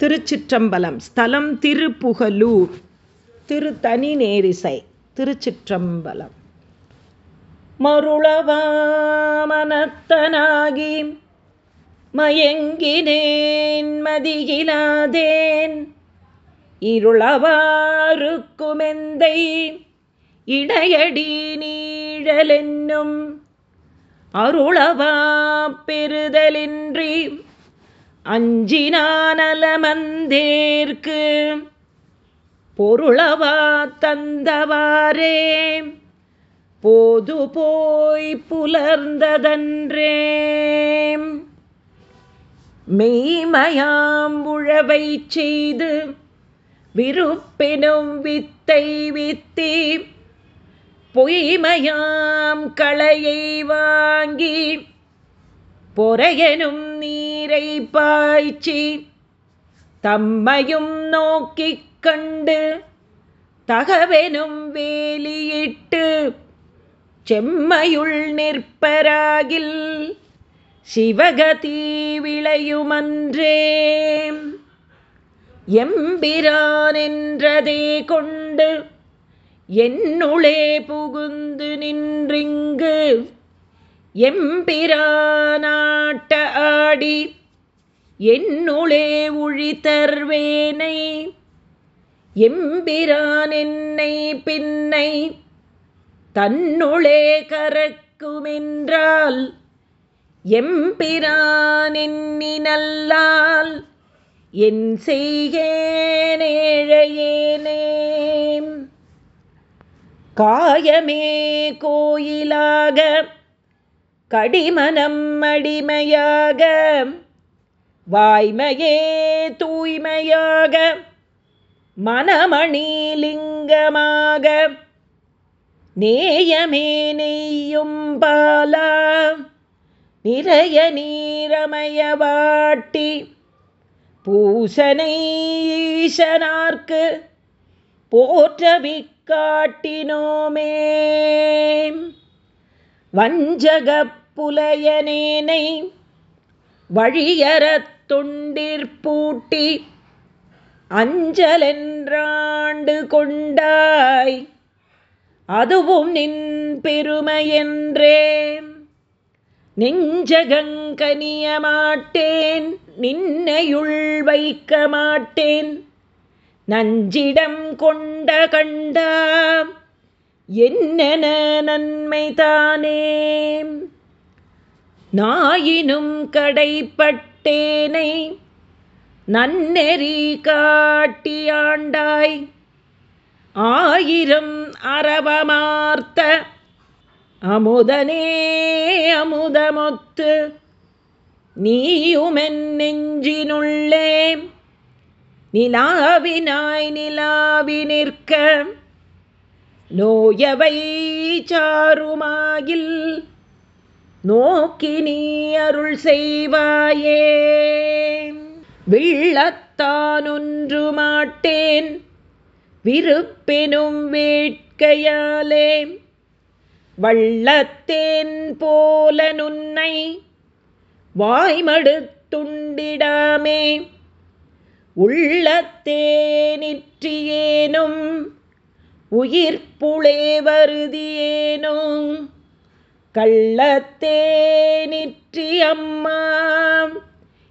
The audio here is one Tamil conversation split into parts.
திருச்சிற்றம்பலம் ஸ்தலம் திருப்புகலூர். திருத்தனி நேரிசை திருச்சிற்றம்பலம். மருளவாமனத்தனாகி மயங்கினேன் மதியிலாதேன். இருளவாருக்குமெந்தை இடையடி நீழலென்னும். அருளவா பெறுதலின்றி அஞ்சினானலமந்தேர்க்கு பொருளவா தந்தவாரே போது போய் புலர்ந்ததன்றே. மெய்மயாம் உழவை செய்து விருப்பினும் வித்தை வித்தி பொய்மையாம் களையைவா பொறையனும் நீரை பாய்ச்சி தம்மையும் நோக்கிக் கண்டு தகவெனும் வேலியிட்டு செம்மையுள் நிற்பராகில் சிவகதி விளையுமன்றே எம்பிரான் என்றதே கொண்டு என்னுளே புகுந்து நின்றிங்கு எம்பிரானாட்ட ஆடி என்னுளே உழித்தர்வேனை எம்பிரான் என்னை பின்னை தன்னுளே கறக்குமென்றால் எம்பிரான் எண்ணினல்லால் என் செய்கேனேழையேனே காயமே கோயிலாக கடிமனம் அடிமையாக வாய்மையே தூய்மையாக மனமணி லிங்கமாக நேயமே நெய்யும் பாலா நிறைய நீரமய வாட்டி பூசனை ஈசனார்க்கு போற்றவிக்காட்டினோமே. வஞ்சகப் புலையனேனை வழியறத் தொண்டிற்பூட்டி அஞ்சலென்றாண்டு கொண்டாய். அதுவும் நின் பெருமையென்றே. நெஞ்சகங்கனிய மாட்டேன் நின்னையுள் வைக்க மாட்டேன். நஞ்சிடம் கொண்ட கண்டாம் என்னென நன்மைதானே நாயினும் கடைப்பட்டேனை நன்னெறி காட்டியாண்டாய் ஆயிரம் அரவமார்த்த அமுதனே அமுதமொத்து நீயுமென் நெஞ்சினுள்ளே. நிலாவினாய் நிலாவி நிற்க நோயவை சாருமாகில் நோக்கி நீ அருள் செய்வாயே. விள்ளத்தானொன்று மாட்டேன் விருப்பெனும் வேட்கையாலே. வள்ளத்தேன் போல நுன்னை வாய்மடுத்துண்டிடாமே. உள்ளத்தேனிற்றியேனும் உயிர்ப்புளே வருதியேனும். கள்ளத்தே நிற்றி அம்மா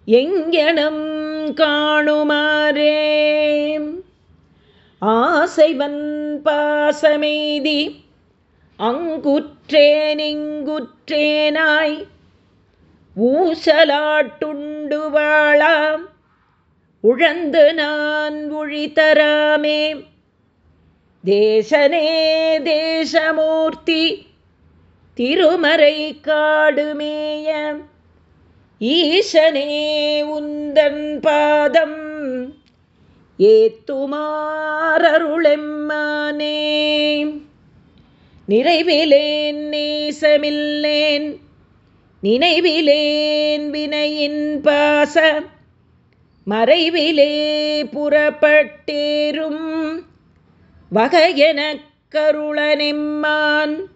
எங்கனம் காணுமாறே? ஆசைவன் பாசமெய்தி அங்குற்றேனிங்குற்றேனாய் ஊசலாட்டுண்டு வாழாம் உழந்து நான் உழித்தராமே தேசனே தேசமூர்த்தி திருமறை காடுமேய. ஈசனே உந்தன் பாதம். ஏத்துமாரருளெம்மானே நிறைவிலேன் நேசமில்லேன். நினைவிலேன் வினையின் பாச மறைவிலே புறப்பட்டேரும் வகையெனக் கருளனெம்மான்.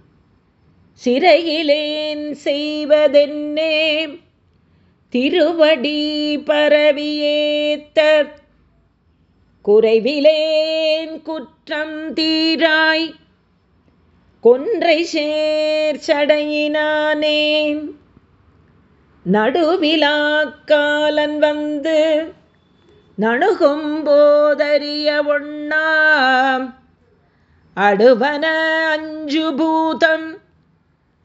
சிறையிலேன் செய்வதென்னே? திருவடி பரவியேத்த குறைவிலேன் குற்றம் தீராய். கொன்றை சேர் சடையினானே? நடுவிலாக்காலன் வந்து நணுகும் போதறிய ஒண்ணாம். அடுவன அஞ்சு பூதம்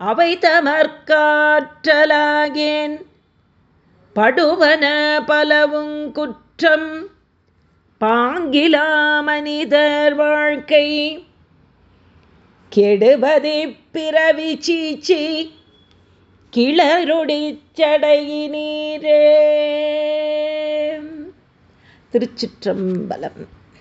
அவை தமர்காற்றலாகேன் படுவன பலவும் குற்றம். பாங்கிலா மனிதர் வாழ்க்கை. கெடுவதை பிறவி சீச்சி. கிளருடிச்சடையினீரே திருச்சிற்றம்பலம்.